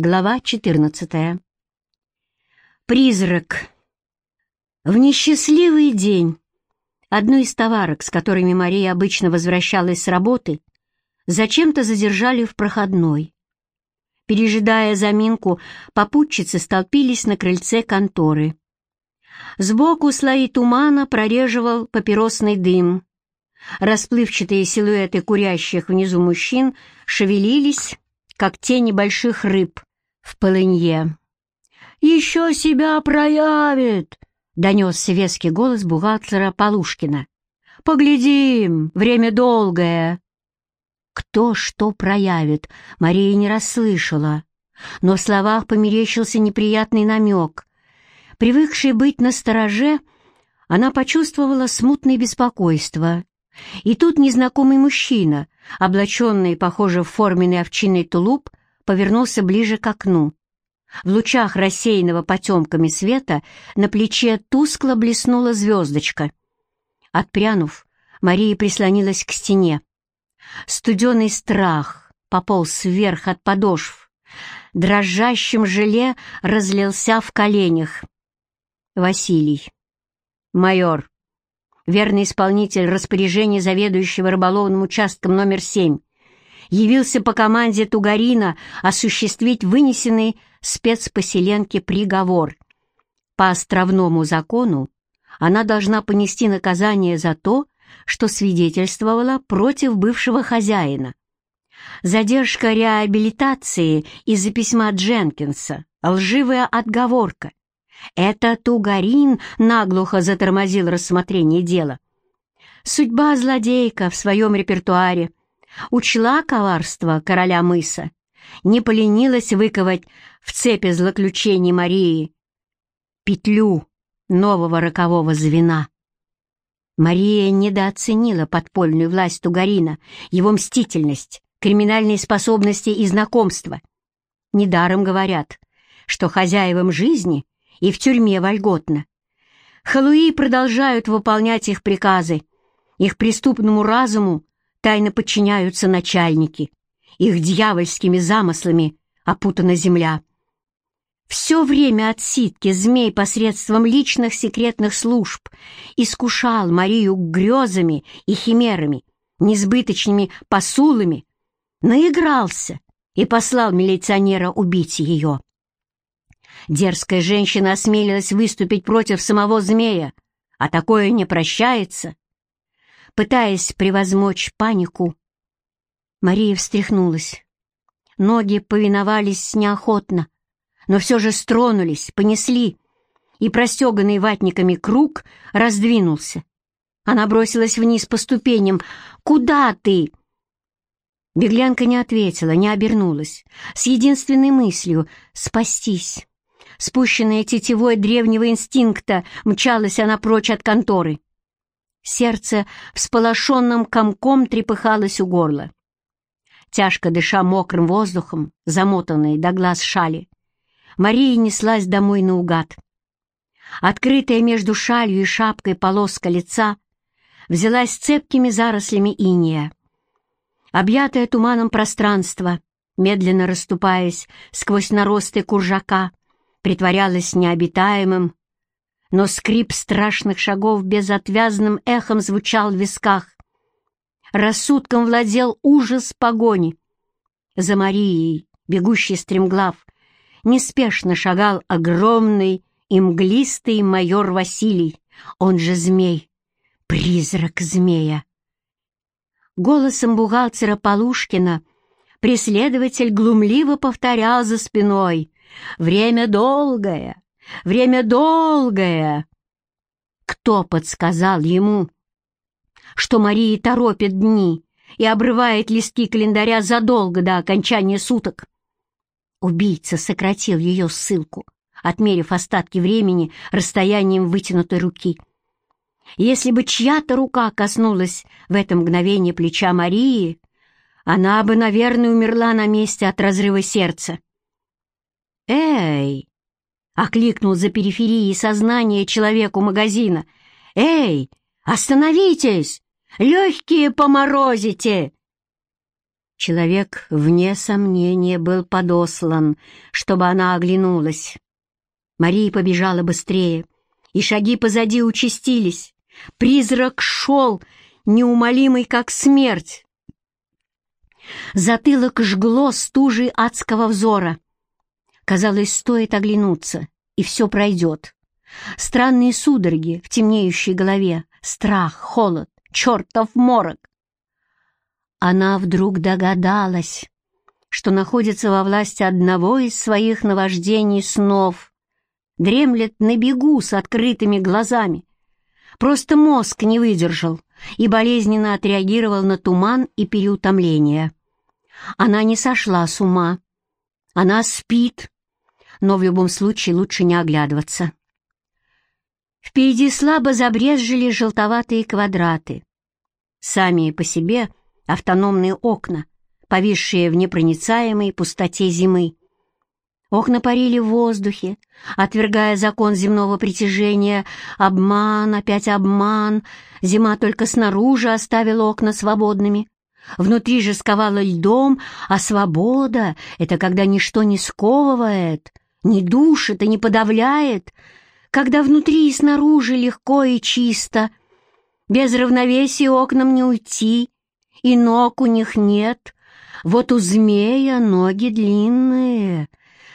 Глава 14. Призрак. В несчастливый день одну из товарок, с которыми Мария обычно возвращалась с работы, зачем-то задержали в проходной. Пережидая заминку, попутчицы столпились на крыльце конторы. Сбоку слои тумана прореживал папиросный дым. Расплывчатые силуэты курящих внизу мужчин шевелились, как тени больших рыб, в полынье. «Еще себя проявит!» — донесся веский голос бухгалтера Полушкина. «Поглядим, время долгое!» Кто что проявит, Мария не расслышала, но в словах померещился неприятный намек. Привыкшая быть на стороже, она почувствовала смутное беспокойство. И тут незнакомый мужчина, облаченный, похоже, в форменный овчинный тулуп, повернулся ближе к окну. В лучах рассеянного потемками света на плече тускло блеснула звездочка. Отпрянув, Мария прислонилась к стене. Студеный страх пополз вверх от подошв. Дрожащим желе разлился в коленях. Василий. Майор. Верный исполнитель распоряжения заведующего рыболовным участком номер семь явился по команде Тугарина осуществить вынесенный спецпоселенке приговор. По островному закону она должна понести наказание за то, что свидетельствовала против бывшего хозяина. Задержка реабилитации из-за письма Дженкинса, лживая отговорка. Это Тугарин наглухо затормозил рассмотрение дела. Судьба злодейка в своем репертуаре учла коварство короля мыса, не поленилась выковать в цепи злоключений Марии петлю нового рокового звена. Мария недооценила подпольную власть Тугарина, его мстительность, криминальные способности и знакомства. Недаром говорят, что хозяевам жизни и в тюрьме вольготно. Халуи продолжают выполнять их приказы. Их преступному разуму тайно подчиняются начальники. Их дьявольскими замыслами опутана земля. Все время отсидки змей посредством личных секретных служб искушал Марию грезами и химерами, несбыточными посулами, наигрался и послал милиционера убить ее. Дерзкая женщина осмелилась выступить против самого змея, а такое не прощается. Пытаясь превозмочь панику, Мария встряхнулась. Ноги повиновались неохотно, но все же стронулись, понесли, и простеганный ватниками круг раздвинулся. Она бросилась вниз по ступеням. «Куда ты?» Беглянка не ответила, не обернулась, с единственной мыслью — спастись. Спущенная тетивой древнего инстинкта, мчалась она прочь от конторы. Сердце всполошенным комком трепыхалось у горла. Тяжко дыша мокрым воздухом, замотанной до глаз шали, Мария неслась домой наугад. Открытая между шалью и шапкой полоска лица взялась цепкими зарослями иния. Объятое туманом пространство, медленно расступаясь сквозь наросты куржака, притворялось необитаемым, но скрип страшных шагов безотвязным эхом звучал в висках. Рассудком владел ужас погони. За Марией, бегущей стремглав, неспешно шагал огромный и мглистый майор Василий, он же змей, призрак змея. Голосом бухгалтера Полушкина преследователь глумливо повторял за спиной «Время долгое! Время долгое!» Кто подсказал ему, что Мария торопит дни и обрывает листки календаря задолго до окончания суток? Убийца сократил ее ссылку, отмерив остатки времени расстоянием вытянутой руки. Если бы чья-то рука коснулась в это мгновение плеча Марии, она бы, наверное, умерла на месте от разрыва сердца. «Эй!» — окликнул за периферией сознания человеку магазина. «Эй, остановитесь! Легкие поморозите!» Человек, вне сомнения, был подослан, чтобы она оглянулась. Мария побежала быстрее, и шаги позади участились. Призрак шел, неумолимый, как смерть. Затылок жгло стужей адского взора. Казалось, стоит оглянуться, и все пройдет. Странные судороги в темнеющей голове, страх, холод, чертов морок. Она вдруг догадалась, что находится во власти одного из своих наваждений снов, дремлет на бегу с открытыми глазами. Просто мозг не выдержал и болезненно отреагировал на туман и переутомление. Она не сошла с ума. Она спит, но в любом случае лучше не оглядываться. Впереди слабо забрезжили желтоватые квадраты. Сами по себе автономные окна, повисшие в непроницаемой пустоте зимы. Окна парили в воздухе, отвергая закон земного притяжения. Обман, опять обман. Зима только снаружи оставила окна свободными. Внутри же сковала льдом, а свобода — это когда ничто не сковывает, не душит и не подавляет, когда внутри и снаружи легко и чисто. Без равновесия окнам не уйти, и ног у них нет. Вот у змея ноги длинные,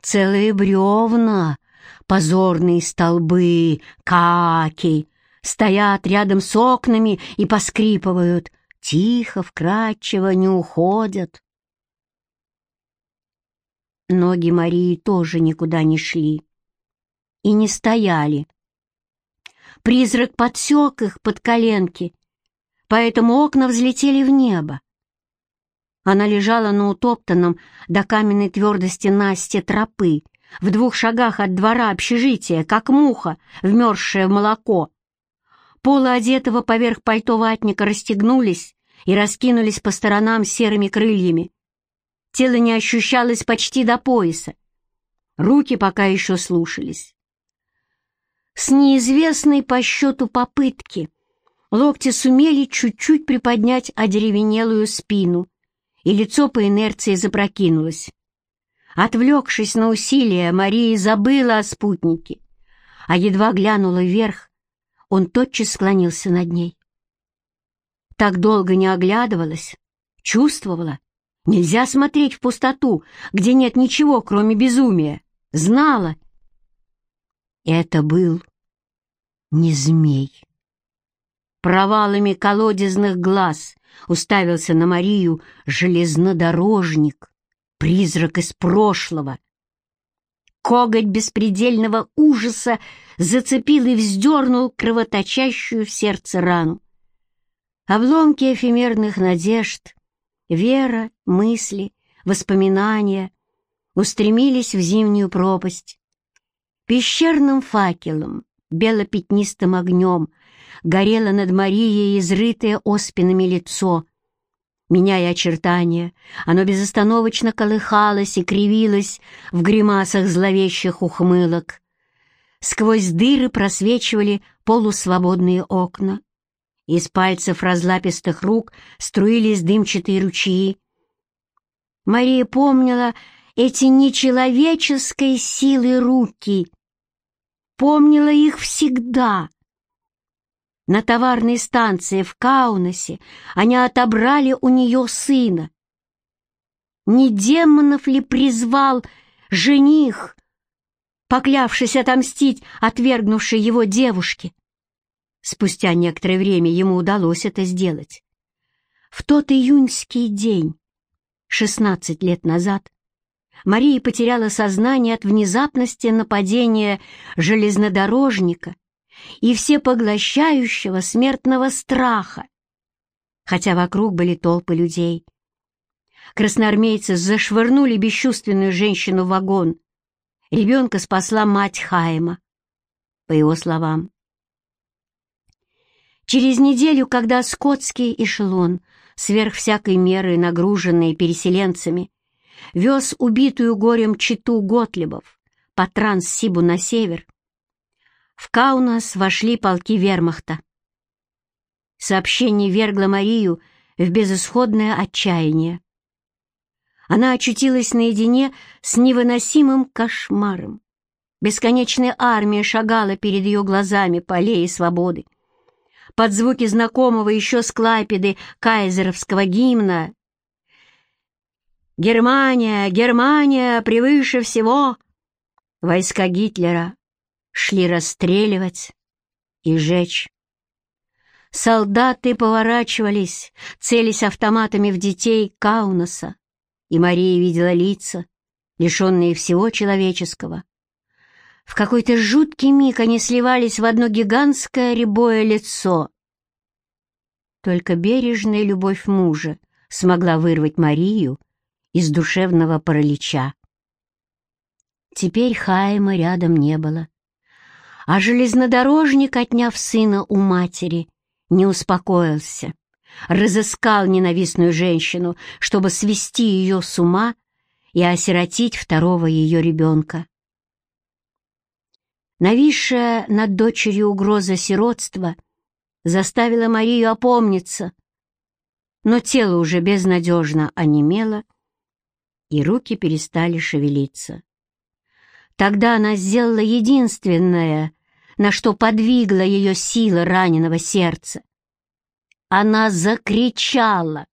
целые бревна, позорные столбы, каки, стоят рядом с окнами и поскрипывают, тихо, вкрадчиво, не уходят. Ноги Марии тоже никуда не шли и не стояли. Призрак подсек их под коленки поэтому окна взлетели в небо. Она лежала на утоптанном до каменной твердости Насте тропы, в двух шагах от двора общежития, как муха, вмерзшая в молоко. Полы одетого поверх пальто ватника расстегнулись и раскинулись по сторонам серыми крыльями. Тело не ощущалось почти до пояса. Руки пока еще слушались. С неизвестной по счету попытки Локти сумели чуть-чуть приподнять одеревенелую спину, и лицо по инерции запрокинулось. Отвлекшись на усилия, Мария забыла о спутнике, а едва глянула вверх, он тотчас склонился над ней. Так долго не оглядывалась, чувствовала. Нельзя смотреть в пустоту, где нет ничего, кроме безумия. Знала. Это был не змей провалами колодезных глаз уставился на Марию железнодорожник, призрак из прошлого. Коготь беспредельного ужаса зацепил и вздернул кровоточащую в сердце рану. Обломки эфемерных надежд, вера, мысли, воспоминания устремились в зимнюю пропасть. Пещерным факелом, белопятнистым огнем — горело над Марией изрытое оспинами лицо. Меняя очертания, оно безостановочно колыхалось и кривилось в гримасах зловещих ухмылок. Сквозь дыры просвечивали полусвободные окна. Из пальцев разлапистых рук струились дымчатые ручьи. Мария помнила эти нечеловеческой силы руки. Помнила их всегда. На товарной станции в Каунасе они отобрали у нее сына. Не демонов ли призвал жених, поклявшись отомстить отвергнувшей его девушке? Спустя некоторое время ему удалось это сделать. В тот июньский день, шестнадцать лет назад, Мария потеряла сознание от внезапности нападения железнодорожника и всепоглощающего смертного страха, хотя вокруг были толпы людей. Красноармейцы зашвырнули бесчувственную женщину в вагон. Ребенка спасла мать Хайма, по его словам. Через неделю, когда скотский эшелон, сверх всякой меры нагруженный переселенцами, вез убитую горем читу Готлебов по Транссибу на север, в Каунас вошли полки вермахта. Сообщение вергло Марию в безысходное отчаяние. она очутилась наедине с невыносимым кошмаром. Бесконечная армия шагала перед ее глазами по аллее свободы. Под звуки знакомого еще с Клайпеды кайзеровского гимна «Германия, Германия превыше всего!» Войска Гитлера шли расстреливать и жечь. Солдаты поворачивались, целясь автоматами в детей Каунаса, и Мария видела лица, лишенные всего человеческого. В какой-то жуткий миг они сливались в одно гигантское рябое лицо. Только бережная любовь мужа смогла вырвать Марию из душевного паралича. Теперь Хайма рядом не было. А железнодорожник, отняв сына у матери, не успокоился, разыскал ненавистную женщину, чтобы свести ее с ума и осиротить второго ее ребенка. Нависшая над дочерью угроза сиротства заставила Марию опомниться, но тело уже безнадежно онемело, и руки перестали шевелиться. Тогда она сделала единственное, на что подвигла ее сила раненого сердца. Она закричала.